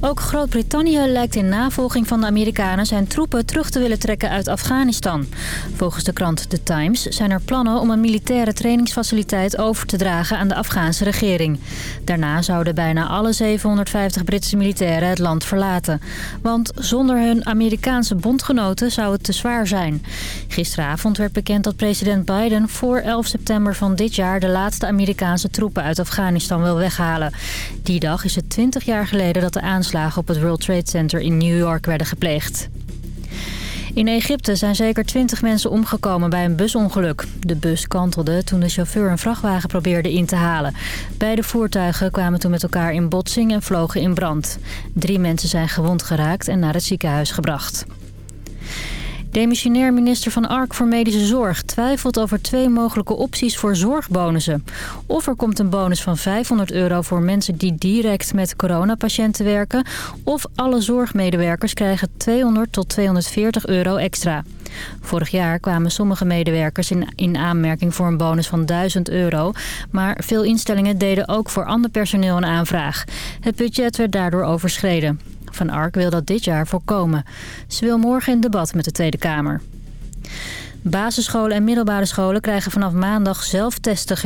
Ook Groot-Brittannië lijkt in navolging van de Amerikanen zijn troepen terug te willen trekken uit Afghanistan. Volgens de krant The Times zijn er plannen om een militaire trainingsfaciliteit over te dragen aan de Afghaanse regering. Daarna zouden bijna alle 750 Britse militairen het land verlaten. Want zonder hun Amerikaanse bondgenoten zou het te zwaar zijn. Gisteravond werd bekend dat president Biden voor 11 september van dit jaar de laatste Amerikaanse troepen uit Afghanistan wil weghalen. Die dag is het 20 jaar geleden dat de aanslagen op het World Trade Center in New York werden gepleegd. In Egypte zijn zeker 20 mensen omgekomen bij een busongeluk. De bus kantelde toen de chauffeur een vrachtwagen probeerde in te halen. Beide voertuigen kwamen toen met elkaar in botsing en vlogen in brand. Drie mensen zijn gewond geraakt en naar het ziekenhuis gebracht. Demissionair minister Van Ark voor Medische Zorg twijfelt over twee mogelijke opties voor zorgbonussen. Of er komt een bonus van 500 euro voor mensen die direct met coronapatiënten werken... of alle zorgmedewerkers krijgen 200 tot 240 euro extra. Vorig jaar kwamen sommige medewerkers in, in aanmerking voor een bonus van 1000 euro. Maar veel instellingen deden ook voor ander personeel een aanvraag. Het budget werd daardoor overschreden. Van Ark wil dat dit jaar voorkomen. Ze wil morgen in debat met de Tweede Kamer. Basisscholen en middelbare scholen krijgen vanaf maandag zelf testen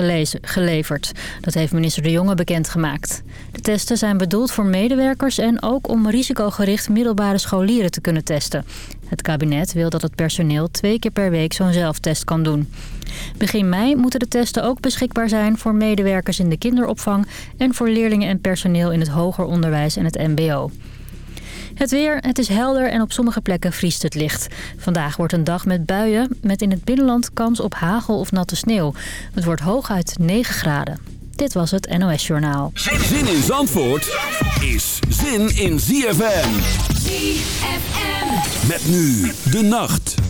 geleverd. Dat heeft minister De Jonge bekendgemaakt. De testen zijn bedoeld voor medewerkers en ook om risicogericht middelbare scholieren te kunnen testen. Het kabinet wil dat het personeel twee keer per week zo'n zelftest kan doen. Begin mei moeten de testen ook beschikbaar zijn voor medewerkers in de kinderopvang... en voor leerlingen en personeel in het hoger onderwijs en het mbo. Het weer, het is helder en op sommige plekken vriest het licht. Vandaag wordt een dag met buien, met in het binnenland kans op hagel of natte sneeuw. Het wordt hooguit 9 graden. Dit was het NOS Journaal. Zin in Zandvoort is zin in ZFM. ZFM. Met nu de nacht.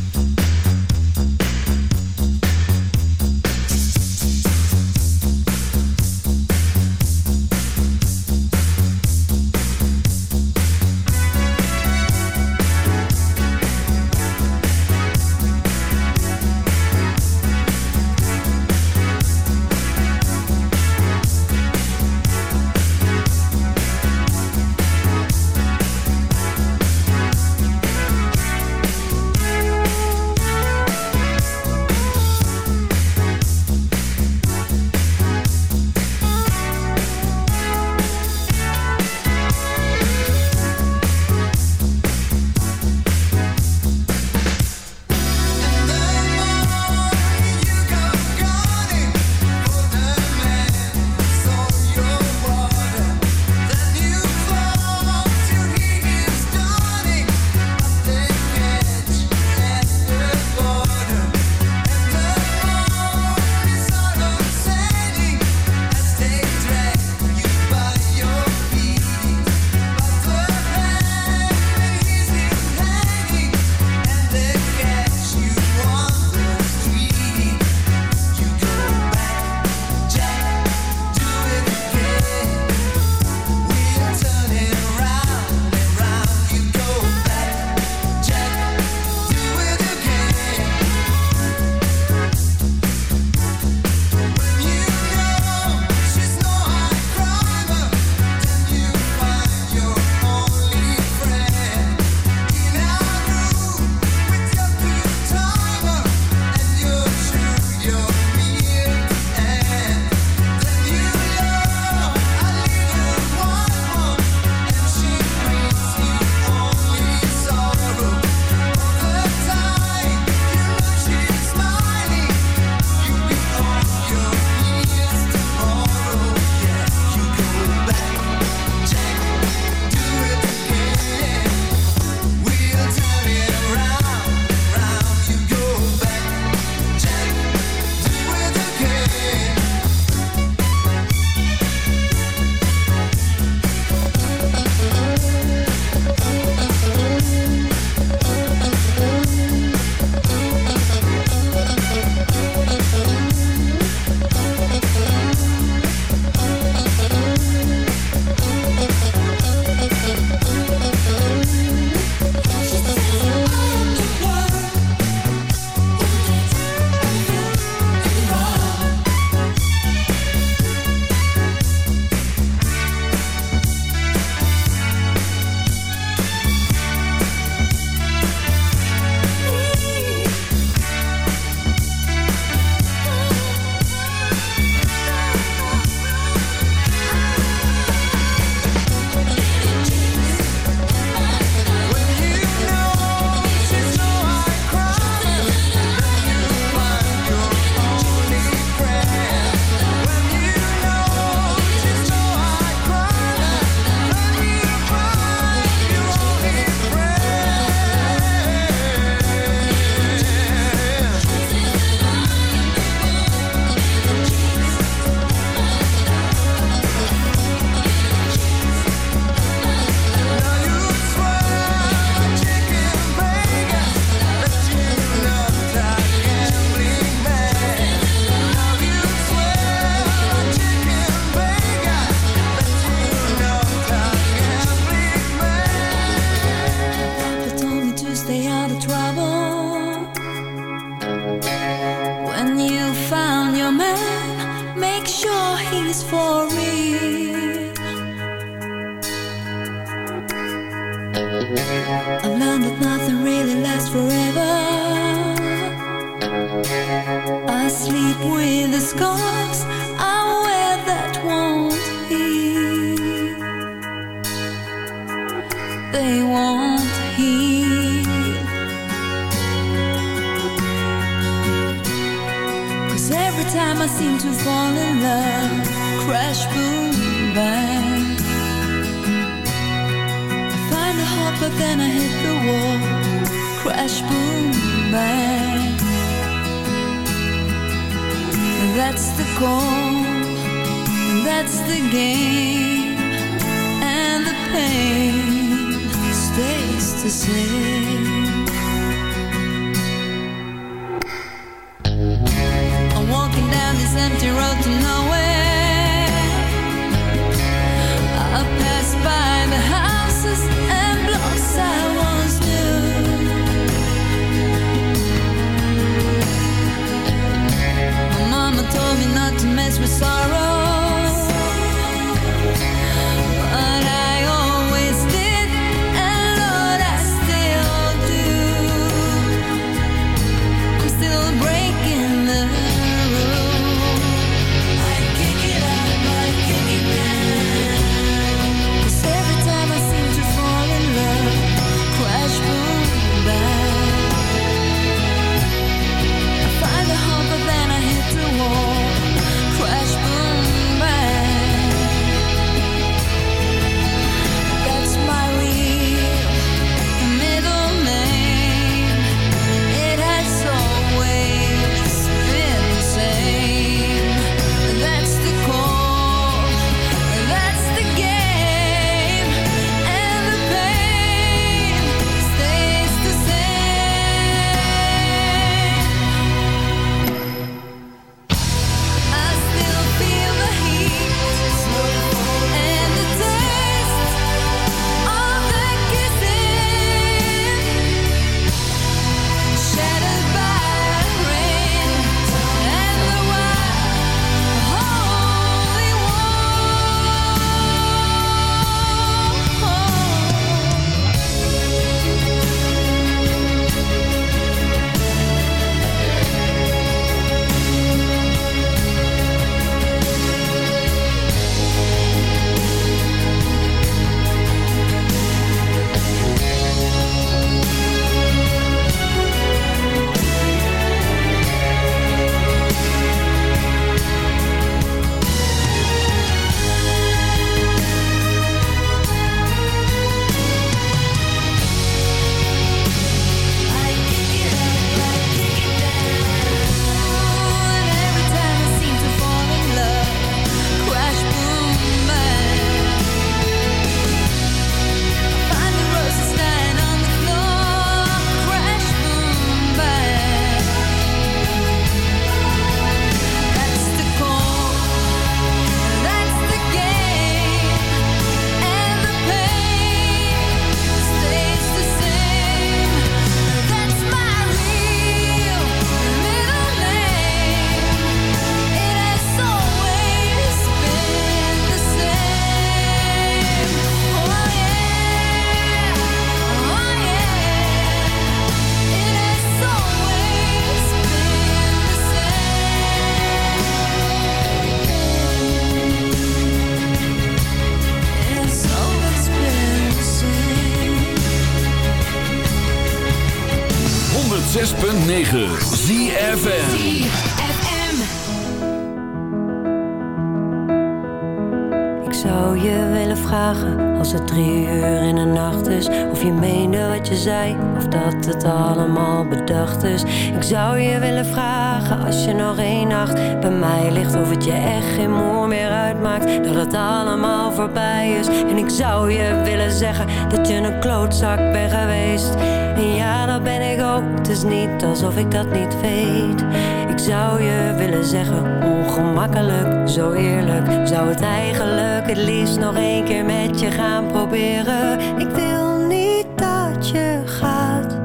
het allemaal voorbij is. En ik zou je willen zeggen dat je een klootzak bent geweest. En ja, dat ben ik ook, het is niet alsof ik dat niet weet. Ik zou je willen zeggen, ongemakkelijk, zo eerlijk. Zou het eigenlijk het liefst nog één keer met je gaan proberen? Ik wil niet dat je gaat.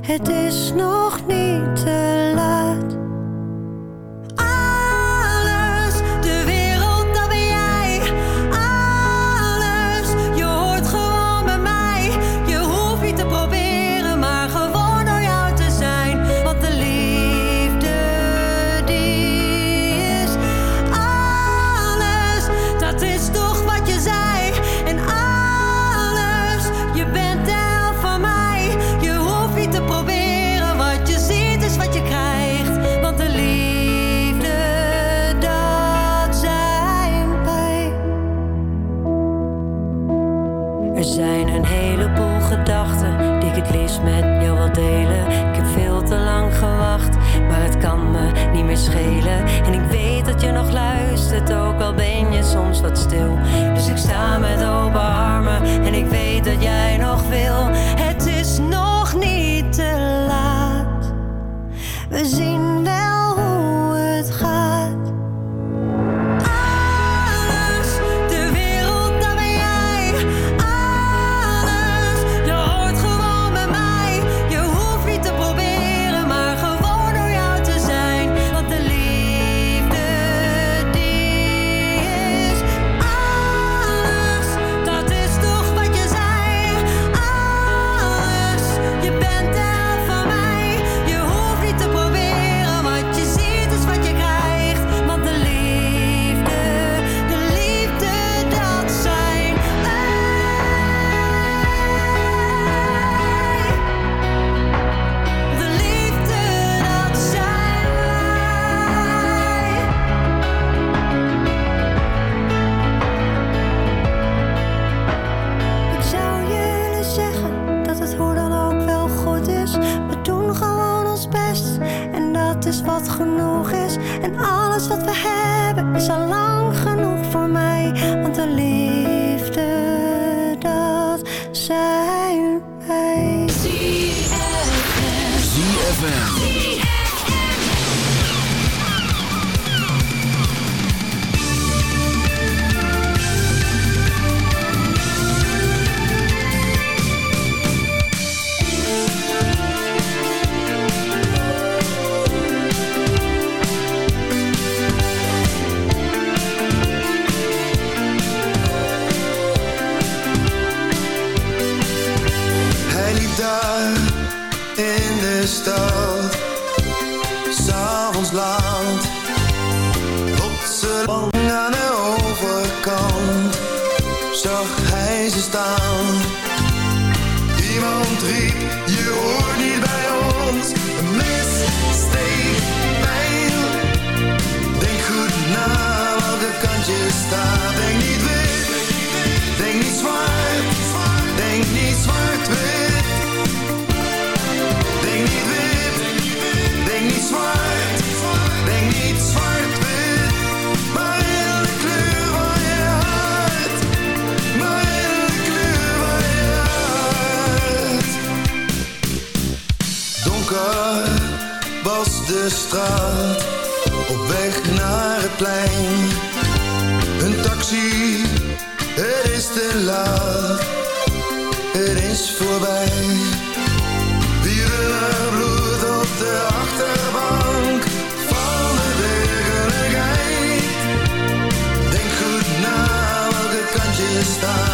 Het is nog niet te wat genoeg is en alles wat we hebben is al lang. straat, op weg naar het plein. Een taxi, het is te laat, het is voorbij. Dierenbloed bloed op de achterbank van de werkelijkheid. Denk goed na welke kant je staat.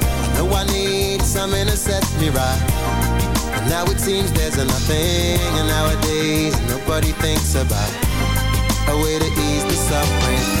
Know I need something to set me right. And now it seems there's nothing. And nowadays, nobody thinks about a way to ease the suffering.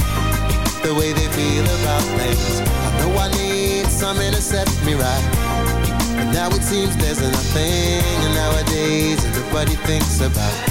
the way they feel about things. I know I need something to set me right. But now it seems there's nothing, and nowadays nobody thinks about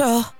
lose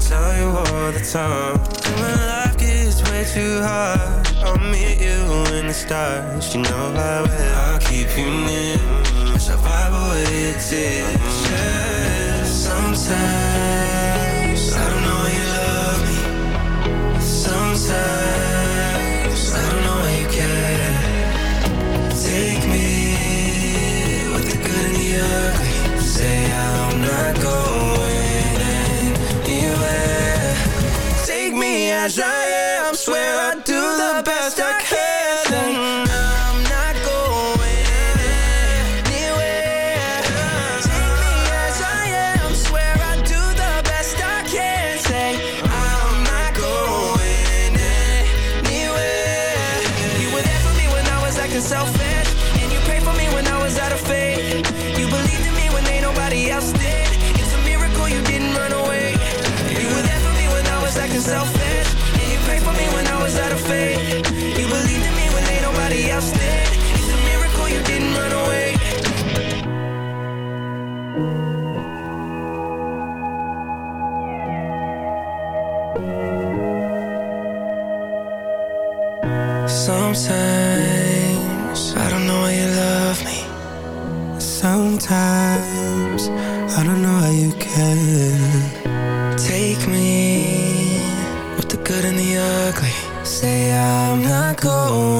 tell you all the time. When life gets way too hard. I'll meet you in the stars You know I will. I'll keep you near Survive away your tears Sometimes I don't know you love me. Sometimes I don't know you care. Take me With the good and the ugly. Say I'm not going as I am, swear I do. sometimes. I don't know how you can Take me With the good and the ugly. Say I'm not going